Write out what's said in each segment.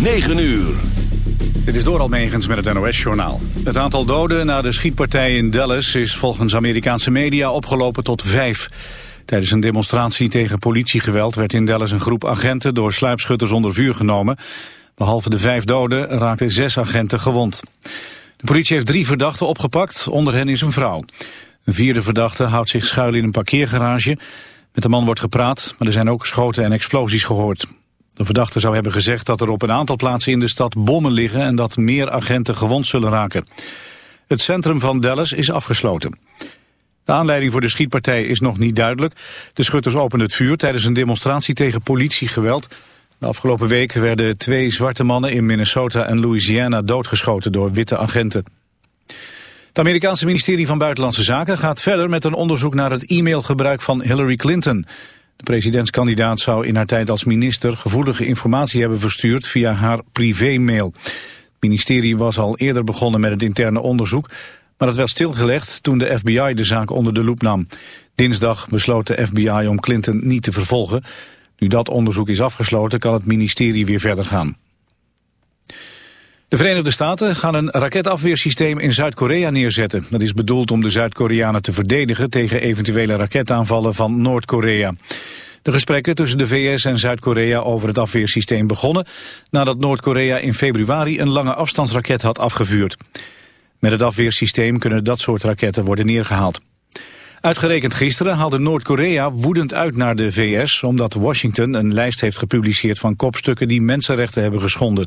9 uur. Dit is door Almegens met het NOS-journaal. Het aantal doden na de schietpartij in Dallas is volgens Amerikaanse media opgelopen tot vijf. Tijdens een demonstratie tegen politiegeweld werd in Dallas een groep agenten door sluipschutters onder vuur genomen. Behalve de vijf doden raakten zes agenten gewond. De politie heeft drie verdachten opgepakt, onder hen is een vrouw. Een vierde verdachte houdt zich schuil in een parkeergarage. Met de man wordt gepraat, maar er zijn ook schoten en explosies gehoord. De verdachte zou hebben gezegd dat er op een aantal plaatsen in de stad bommen liggen en dat meer agenten gewond zullen raken. Het centrum van Dallas is afgesloten. De aanleiding voor de schietpartij is nog niet duidelijk. De schutters openden het vuur tijdens een demonstratie tegen politiegeweld. De afgelopen week werden twee zwarte mannen in Minnesota en Louisiana doodgeschoten door witte agenten. Het Amerikaanse ministerie van Buitenlandse Zaken gaat verder met een onderzoek naar het e-mailgebruik van Hillary Clinton. De presidentskandidaat zou in haar tijd als minister gevoelige informatie hebben verstuurd via haar privémail. Het ministerie was al eerder begonnen met het interne onderzoek, maar dat werd stilgelegd toen de FBI de zaak onder de loep nam. Dinsdag besloot de FBI om Clinton niet te vervolgen. Nu dat onderzoek is afgesloten kan het ministerie weer verder gaan. De Verenigde Staten gaan een raketafweersysteem in Zuid-Korea neerzetten. Dat is bedoeld om de Zuid-Koreanen te verdedigen tegen eventuele raketaanvallen van Noord-Korea. De gesprekken tussen de VS en Zuid-Korea over het afweersysteem begonnen... nadat Noord-Korea in februari een lange afstandsraket had afgevuurd. Met het afweersysteem kunnen dat soort raketten worden neergehaald. Uitgerekend gisteren haalde Noord-Korea woedend uit naar de VS... omdat Washington een lijst heeft gepubliceerd van kopstukken die mensenrechten hebben geschonden.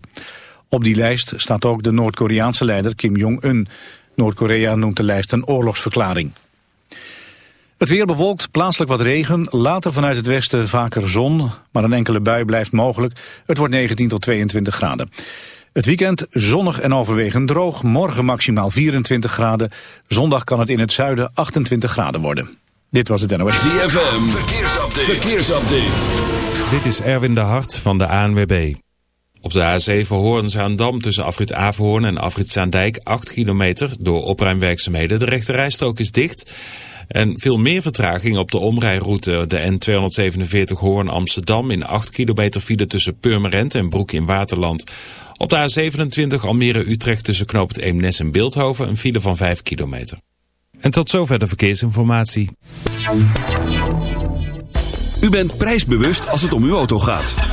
Op die lijst staat ook de Noord-Koreaanse leider Kim Jong-un. Noord-Korea noemt de lijst een oorlogsverklaring. Het weer bewolkt, plaatselijk wat regen, later vanuit het westen vaker zon, maar een enkele bui blijft mogelijk. Het wordt 19 tot 22 graden. Het weekend zonnig en overwegend droog, morgen maximaal 24 graden. Zondag kan het in het zuiden 28 graden worden. Dit was het NOS. ZFM, verkeersupdate. verkeersupdate. Dit is Erwin de Hart van de ANWB. Op de A7 Hoorn-Zaandam tussen afrit Averhoorn en afrit Zaandijk 8 kilometer door opruimwerkzaamheden. De rechterrijstrook is dicht. En veel meer vertraging op de omrijroute de N247 Hoorn-Amsterdam in 8 kilometer file tussen Purmerend en Broek in Waterland. Op de A27 Almere-Utrecht tussen Knoop het Eemnes en Beeldhoven een file van 5 kilometer. En tot zover de verkeersinformatie. U bent prijsbewust als het om uw auto gaat.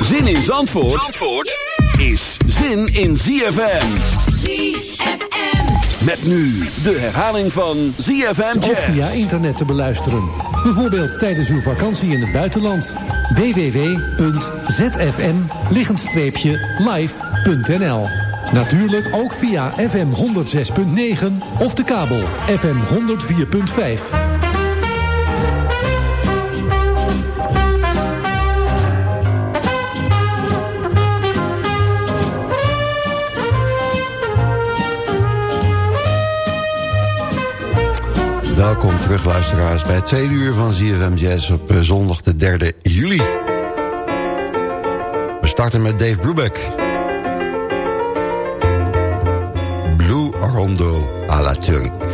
Zin in Zandvoort, Zandvoort is zin in ZFM. ZFM. Met nu de herhaling van ZFM Ook Jazz. via internet te beluisteren. Bijvoorbeeld tijdens uw vakantie in het buitenland. www.zfm-live.nl Natuurlijk ook via FM 106.9 of de kabel FM 104.5. Welkom terug luisteraars bij het tweede uur van ZFM Jazz op eh, zondag de 3 juli. We starten met Dave Brubeck. Blue Rondo à la Turk.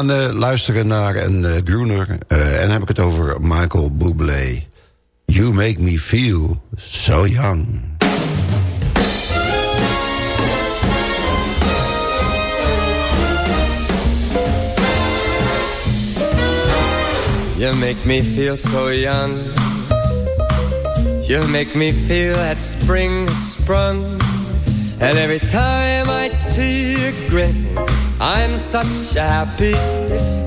Gaan uh, luisteren naar een uh, en heb ik het over Michael Bublé. You make me feel so young. You make me feel so young. You make me feel that spring sprung. And every time I see you grin, I'm such a happy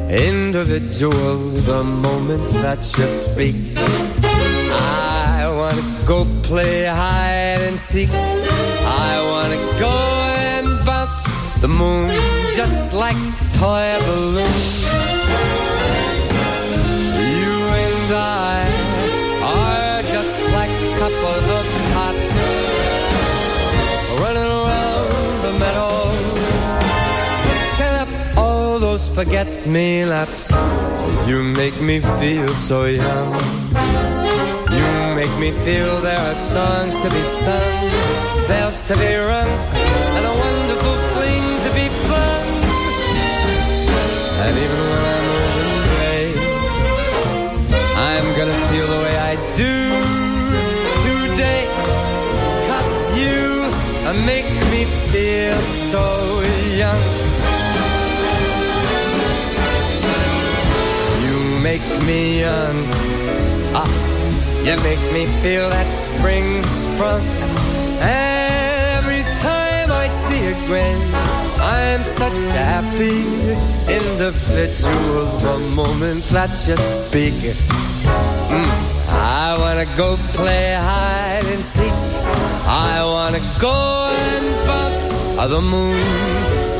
individual. The moment that you speak, I wanna go play hide and seek. I wanna go and bounce the moon just like toy balloons. You and I are just like a couple of all those forget-me-nots. You make me feel so young. You make me feel there are songs to be sung, bells to be rung, and a wonderful fling to be flung. And even when I'm I'm gonna feel the way I do today Cause you make me feel so young make me young Ah, you make me feel that spring sprung And every time I see you grin I'm such a happy individual The moment that you speak Mm. I wanna go play hide and seek. I wanna go and bounce on the moon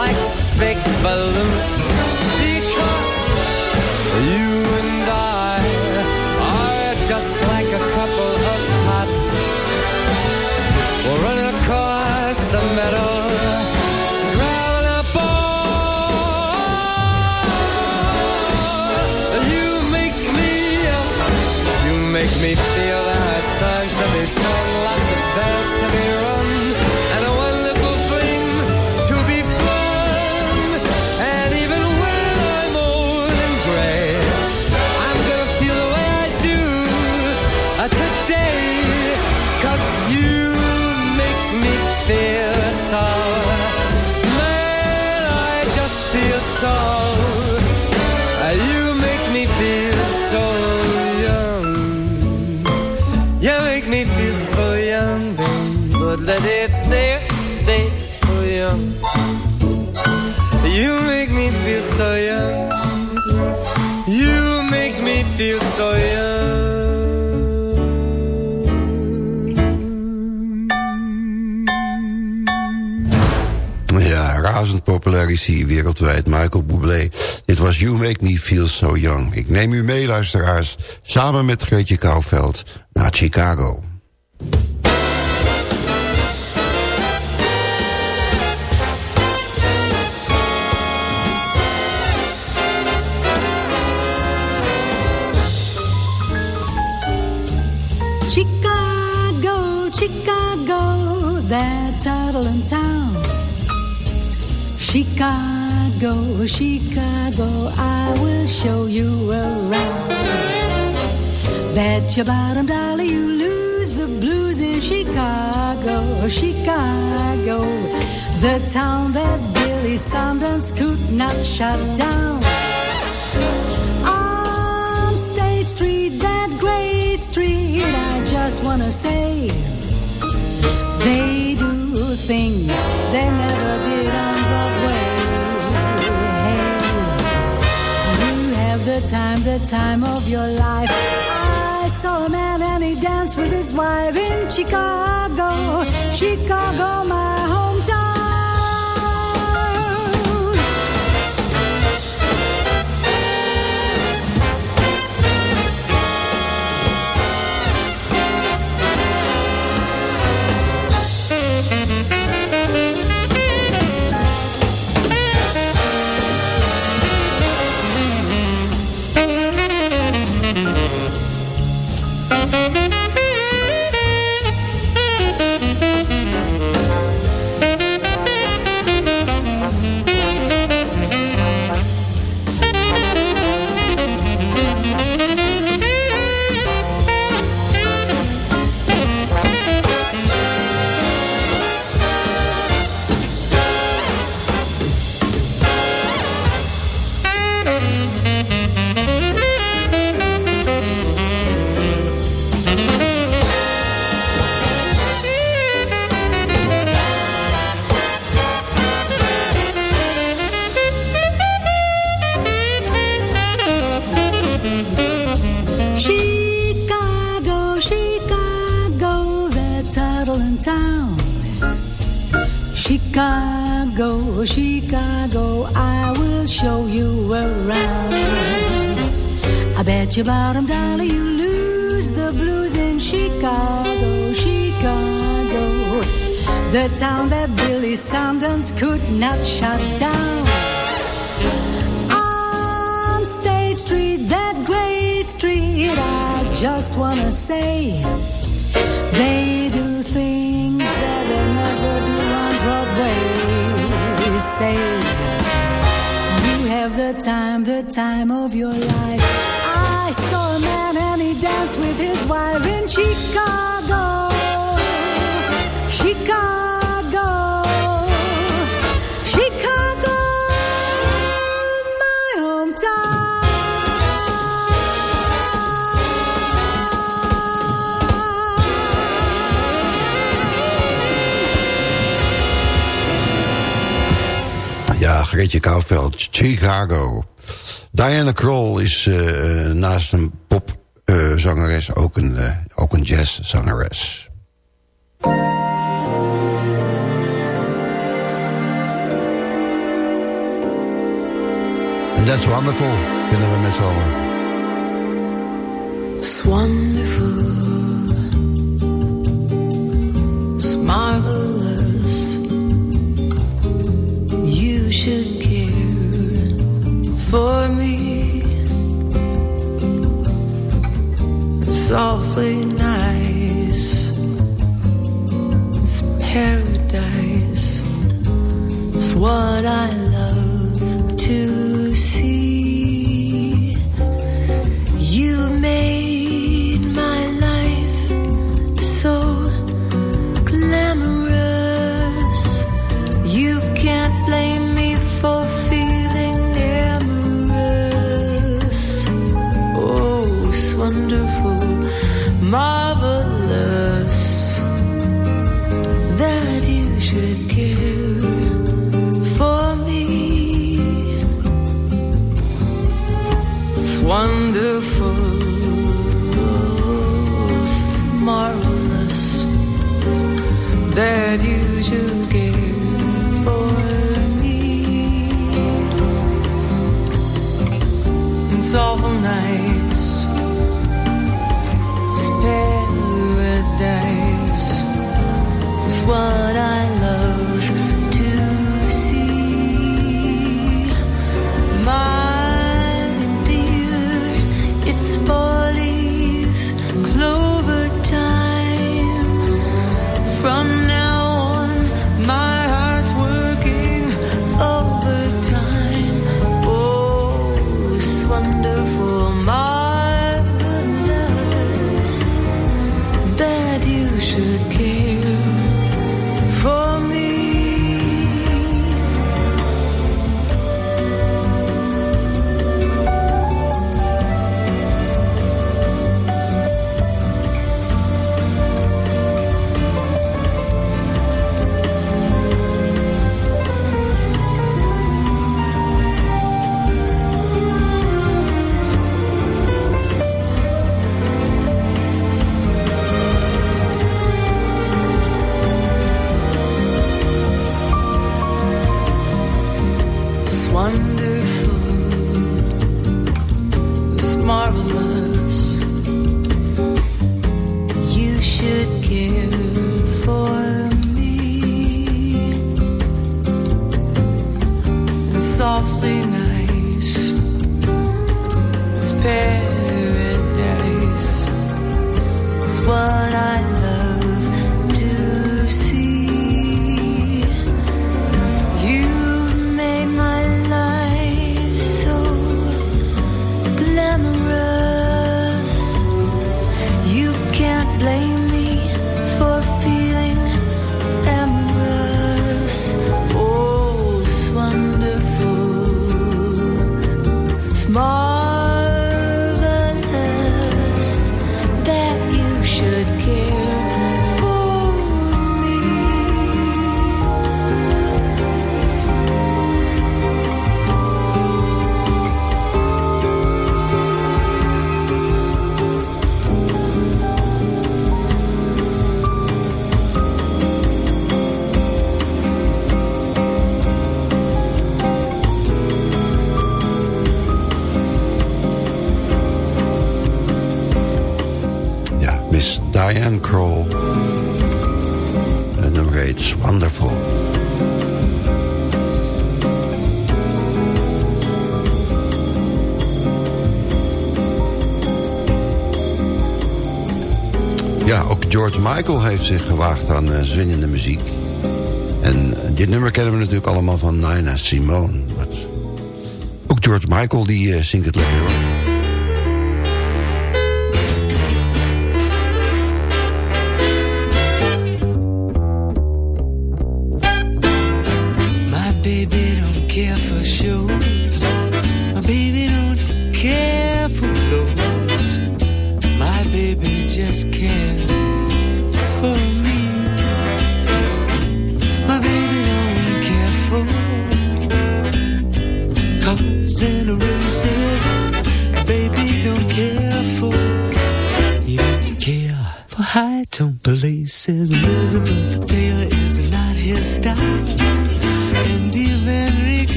like a big balloon. Because you me so young. Ja, razend populair is hij wereldwijd, Michael Bublé. Dit was You Make Me Feel So Young. Ik neem u mee, luisteraars, samen met Greetje Kouwveld naar. Chicago, Chicago, Chicago, I will show you around. Bet your bottom dollar you lose the blues in Chicago, Chicago, the town that Billy Sundance could not shut down. On State Street, that great street, I just wanna say, they do things they never did on time, the time of your life. I saw a man and he danced with his wife in Chicago, Chicago, my hometown. Time, of your life. I saw a man and he danced with his wife in Chicago. Chicago. Chicago, my Ja, Greetje Kouwveld, Chicago. Diana Kroll is eh, naast een popzangeres ook een, uh, ook een jazzzangeres. En that's wonderful, vinden we met z'n allen. It's wonderful. It's marvelous. You should for me. It's awfully nice. It's paradise. It's what I Diane Kroll. En nummer heet Wonderful. Ja, ook George Michael heeft zich gewaagd aan uh, muziek. En dit nummer kennen we natuurlijk allemaal van Nina Simone. Wat... Ook George Michael die uh, zingt het lekker.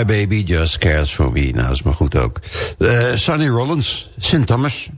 My baby just cares for me. Nou, is maar goed ook. Uh, Sonny Rollins, St. Thomas.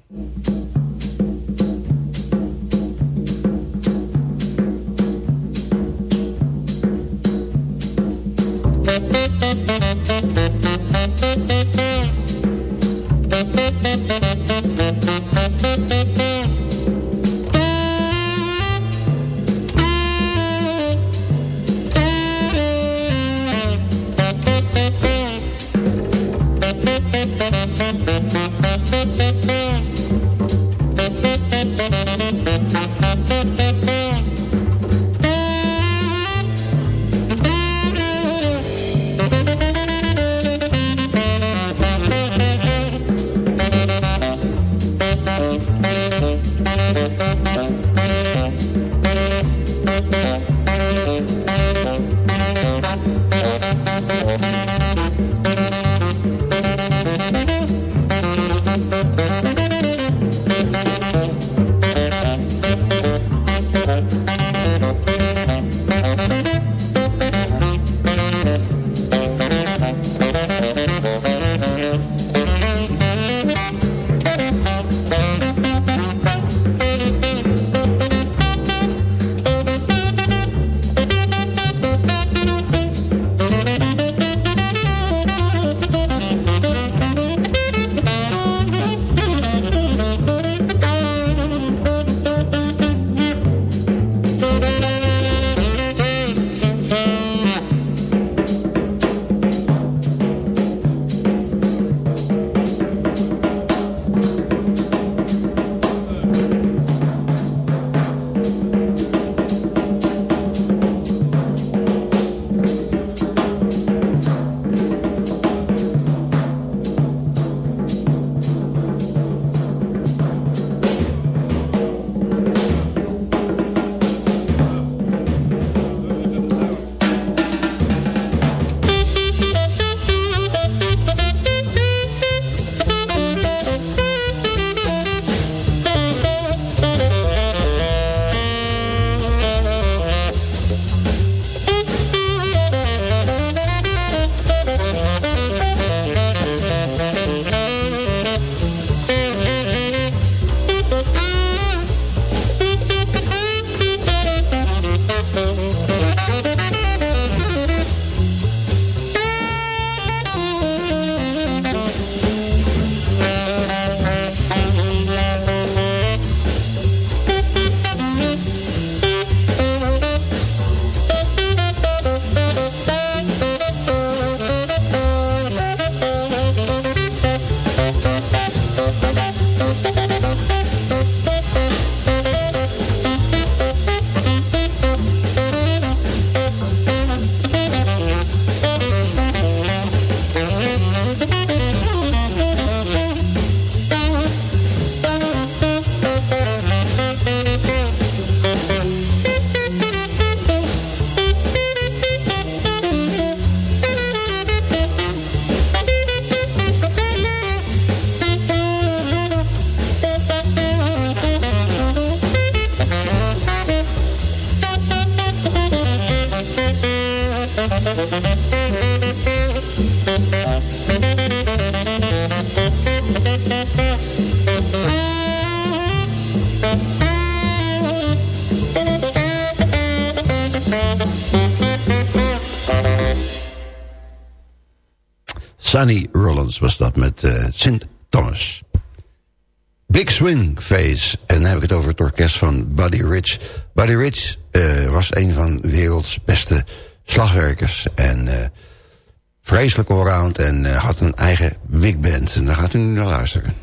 Sonny Rollins was dat met uh. Thomas. Big Swing Phase. En dan heb ik het over het orkest van Buddy Rich. Buddy Rich uh, was een van de werelds beste slagwerkers. En uh, vreselijk allround en had een eigen big band. En daar gaat u nu naar luisteren.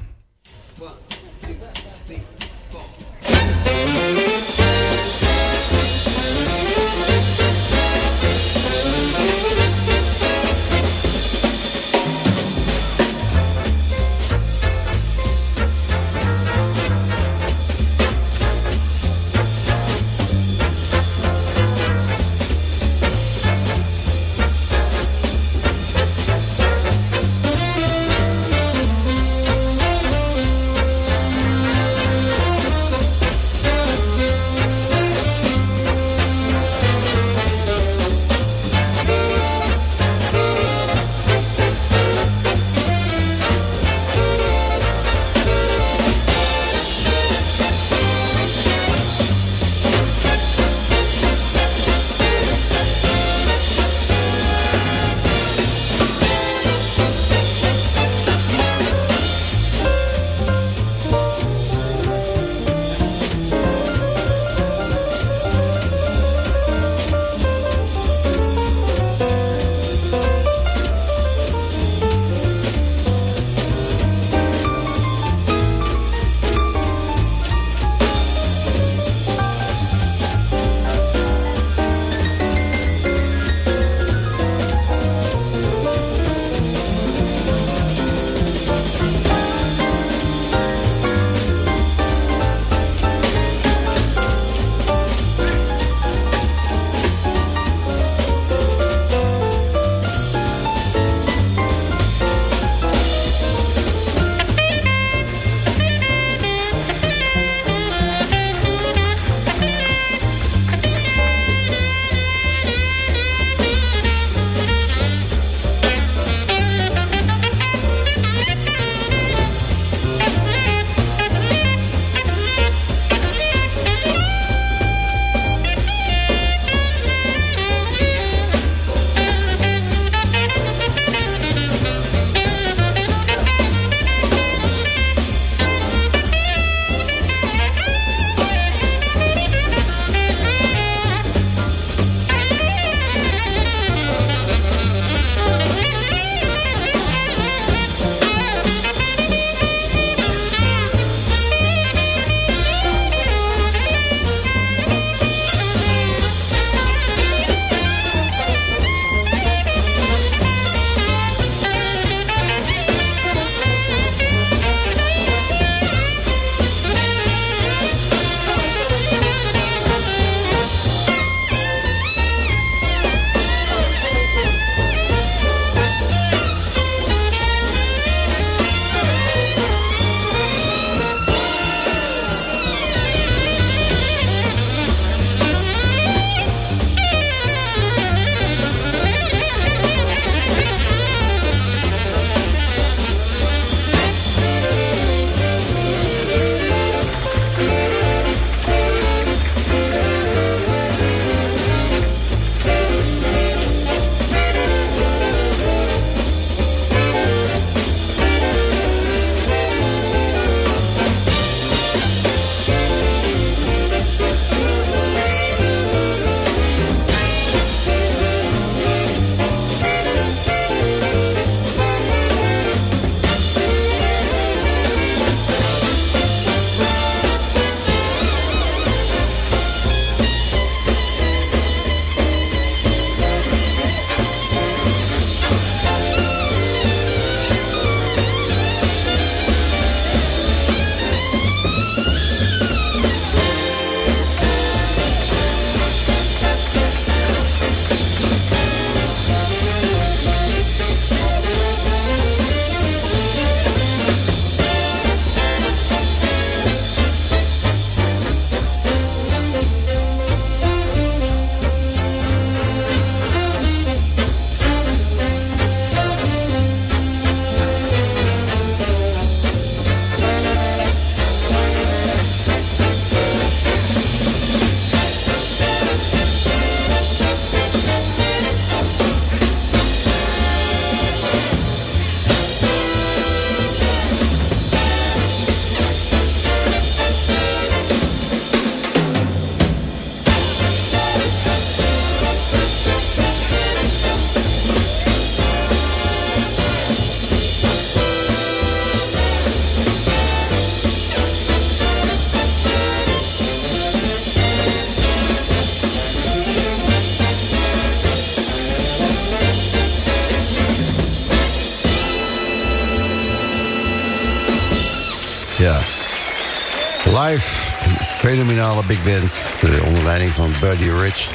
Fenomenale big band. Uh, onder leiding van Buddy Rich.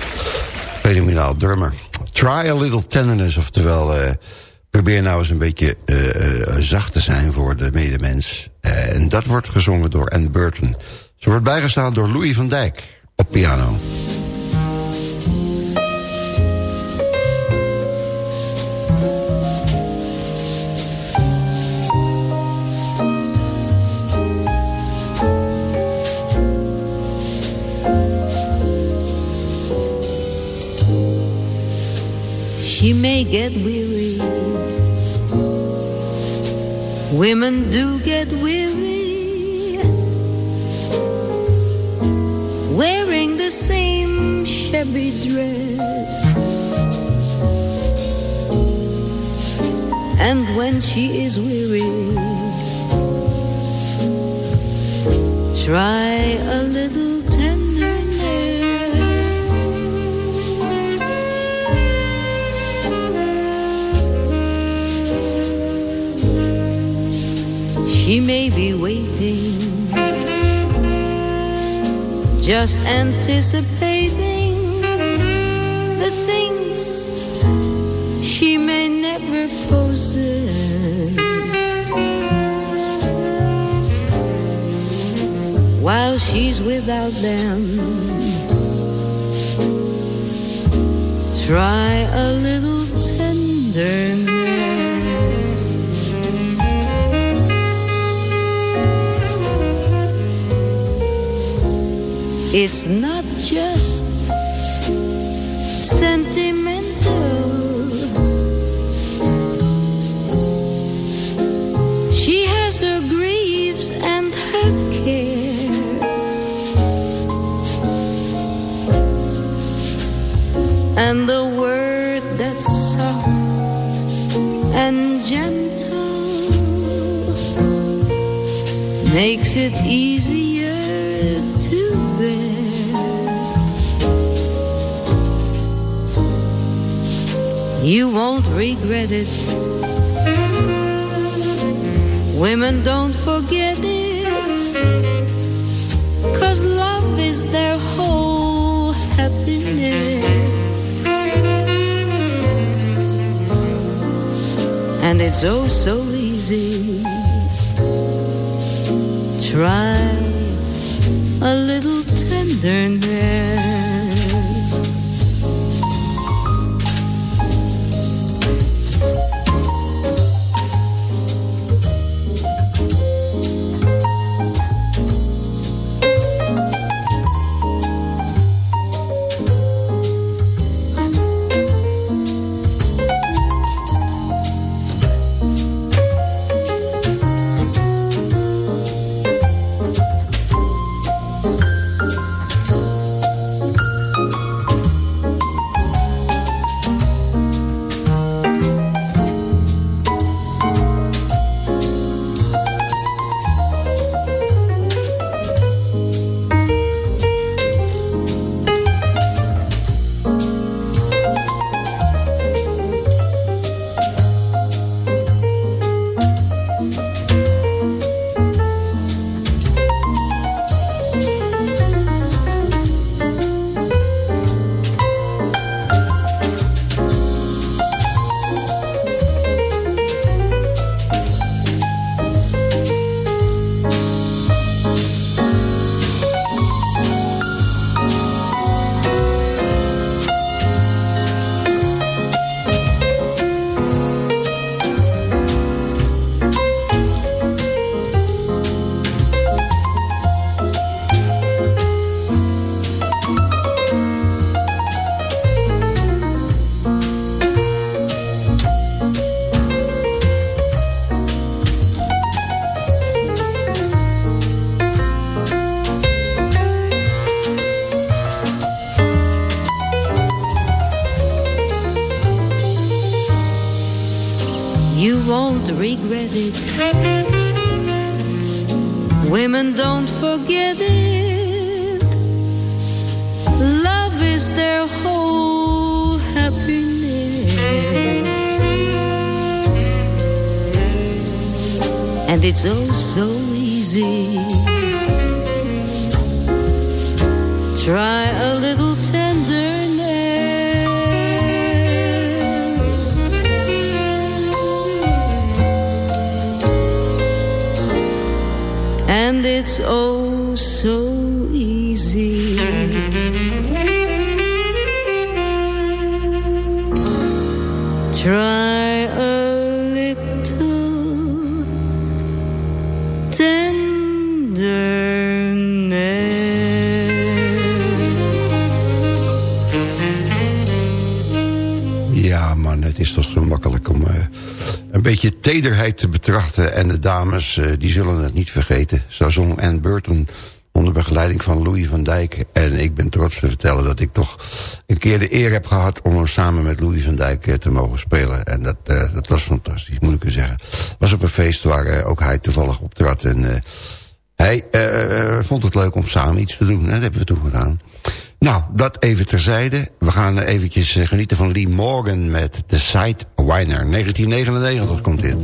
Fenomenaal drummer. Try a little tenderness, oftewel... Uh, probeer nou eens een beetje uh, zacht te zijn voor de medemens. en dat wordt gezongen door Anne Burton. Ze wordt bijgestaan door Louis van Dijk op piano. She may get weary. Women do get weary. Wearing the same shabby dress. And when she is weary, try a little She may be waiting, just anticipating the things she may never possess. While she's without them, try a little tenderness. It's not just sentimental. She has her griefs and her cares. And the word that's soft and gentle makes it easy regret it. Women don't forget it. Cause love is their whole happiness. And it's oh so easy. Try a little tenderness. Try a little tenderness. And it's oh beetje tederheid te betrachten. En de dames, eh, die zullen het niet vergeten. Zo Anne Burton onder begeleiding van Louis van Dijk. En ik ben trots te vertellen dat ik toch een keer de eer heb gehad... om samen met Louis van Dijk eh, te mogen spelen. En dat, eh, dat was fantastisch, moet ik u zeggen. Was op een feest waar ook hij toevallig optrad. En hij vond het leuk om samen iets te doen. Dat hebben we toen gedaan. Nou, dat even terzijde. We gaan eventjes eh, genieten van Lee Morgan met The Sidewiner. 1999 komt dit.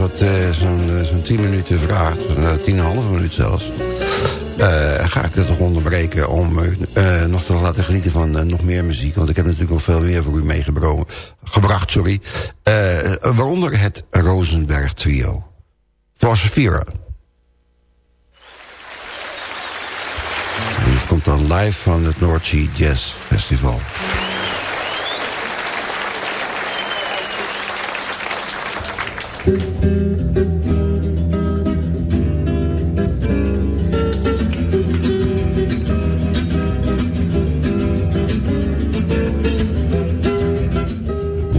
Wat eh, zo'n eh, zo'n 10 minuten vraagt, uh, 10,5 minuut zelfs. eh, ga ik het toch onderbreken om eh, nog te laten genieten van eh, nog meer muziek. Want ik heb natuurlijk nog veel meer voor u meegebracht. Gebracht, sorry. Eh, waaronder het Rosenberg Trio. For Safira. Het komt dan live van het North Sea Jazz Festival. Moet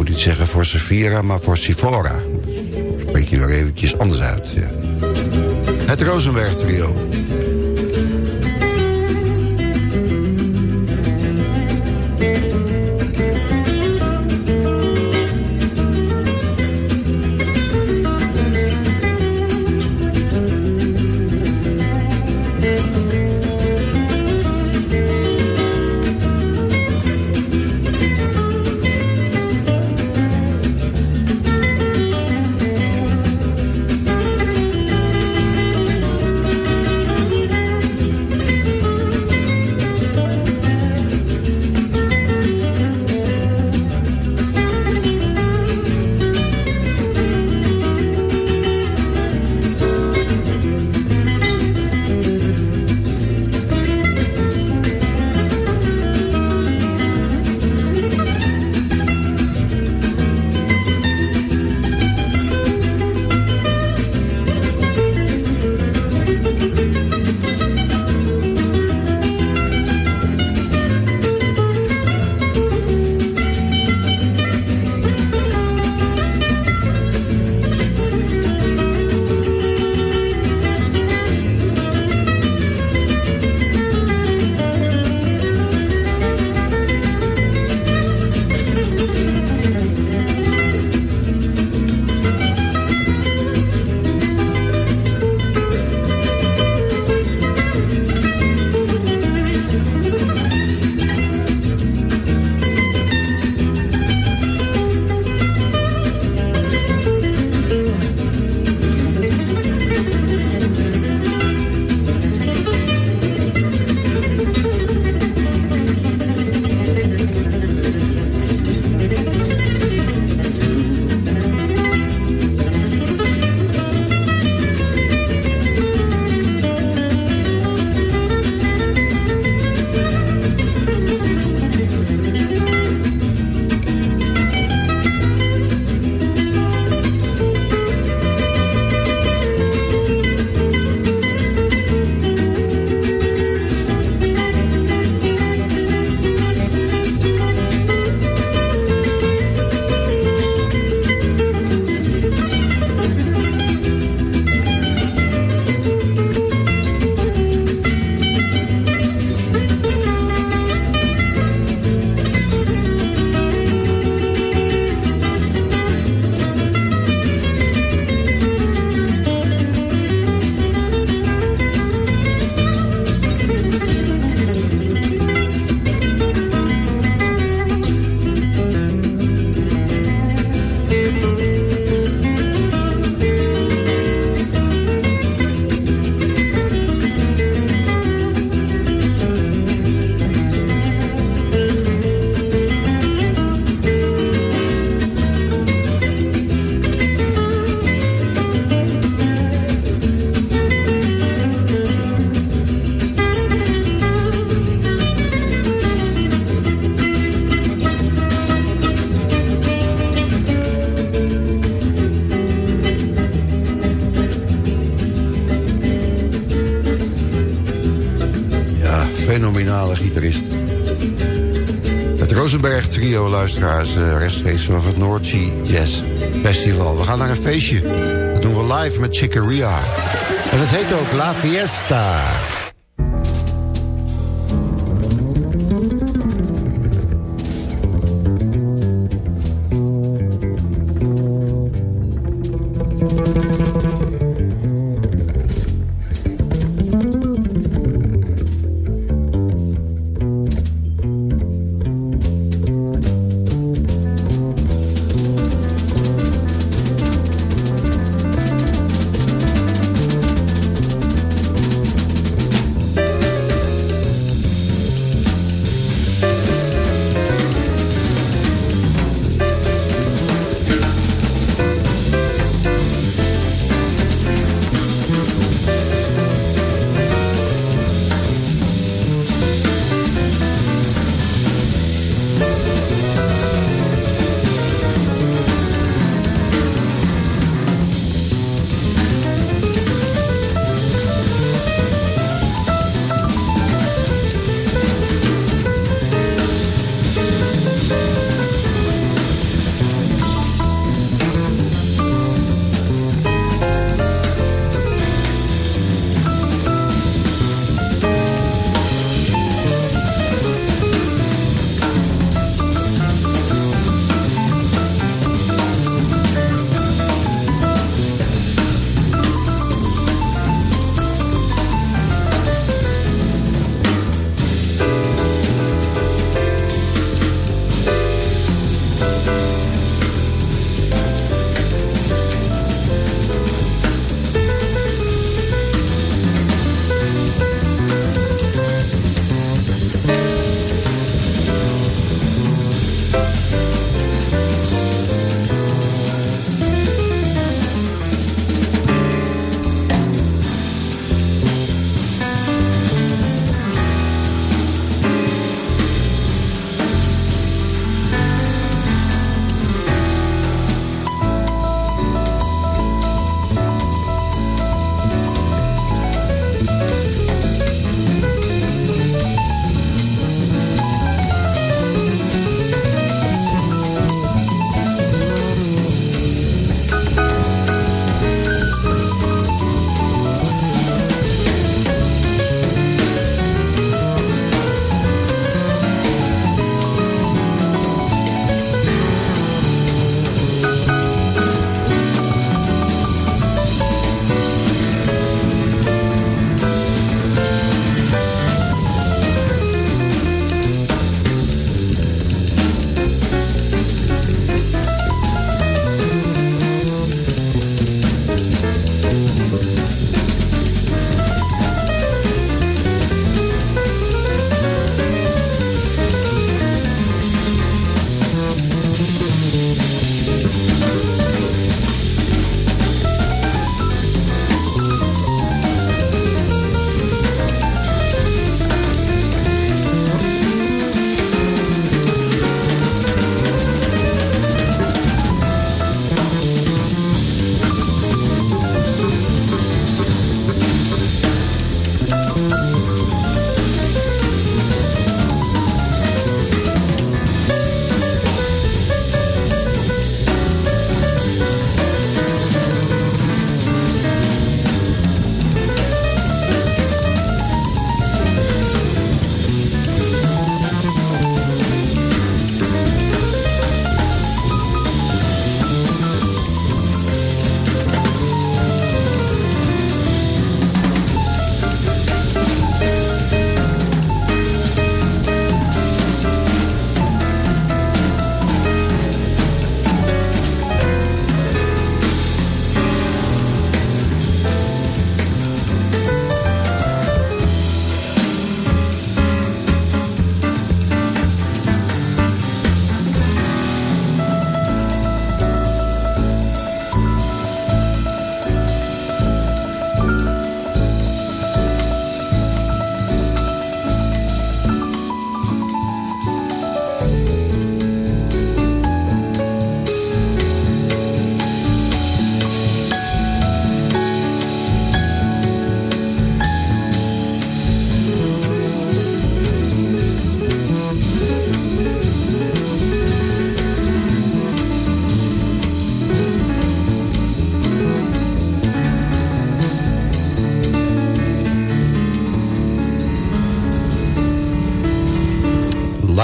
niet zeggen voor Safira, maar voor Sifora. Spreek je weer eventjes anders uit. Ja. Het Rosenberg Trio. Trio luisteraars uh, rechtstreeks vanaf het Sea Jazz Festival. We gaan naar een feestje. Dat doen we live met Chicoria. En het heet ook La Fiesta.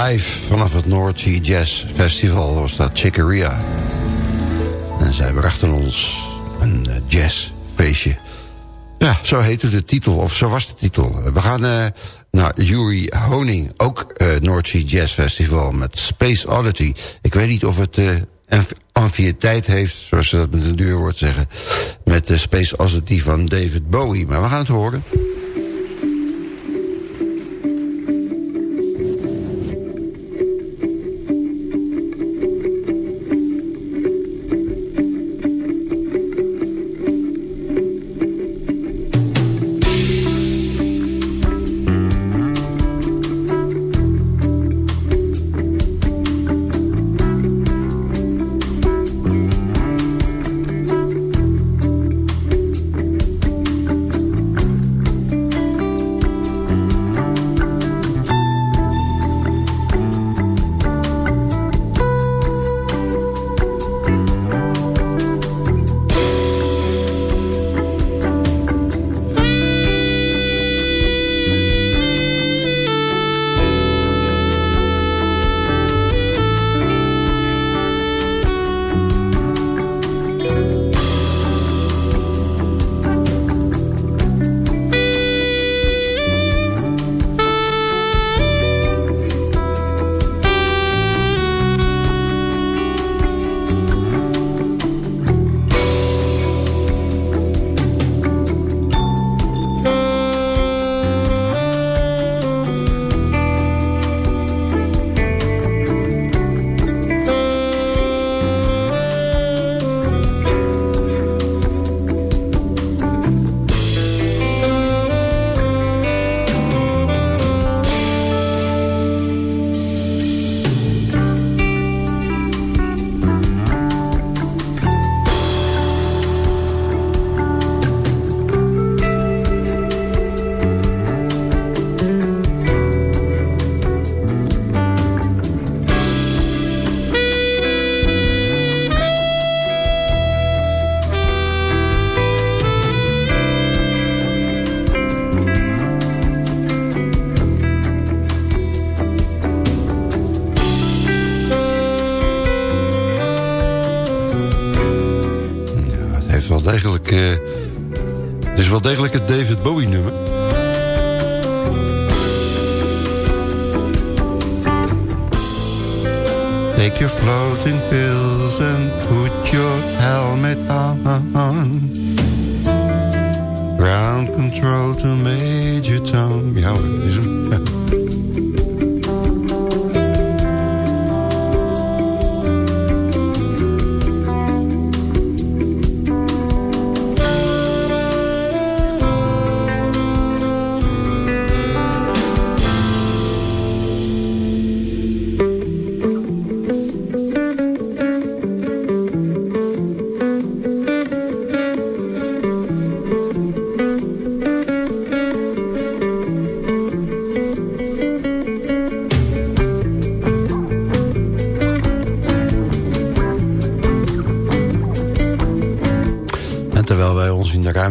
Live vanaf het North Sea Jazz Festival was dat Chicoria. En zij brachten ons een uh, jazzfeestje. Ja, zo heette de titel, of zo was de titel. We gaan uh, naar Yuri Honing, ook uh, North Sea Jazz Festival met Space Oddity. Ik weet niet of het uh, heeft, zoals ze dat met een duur woord zeggen... met de Space Oddity van David Bowie, maar we gaan het horen.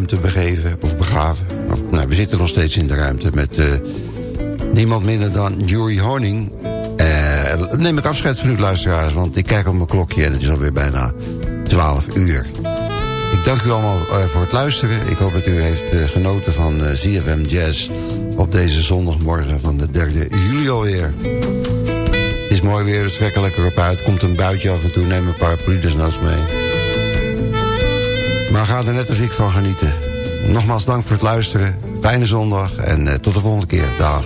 Ruimte begeven, of begaven. Of, nou, we zitten nog steeds in de ruimte met eh, niemand minder dan Jury Honing. Uh, neem ik afscheid van u luisteraars, want ik kijk op mijn klokje en het is alweer bijna 12 uur. Ik dank u allemaal voor het luisteren. Ik hoop dat u heeft genoten van ZFM Jazz op deze zondagmorgen van de 3 juli alweer. Het is mooi weer, dus trek er lekker op uit. Komt een buitje af en toe, neem een paar desnoods mee. Maar ga er net als ik van genieten. Nogmaals dank voor het luisteren. Fijne zondag en uh, tot de volgende keer. Dag.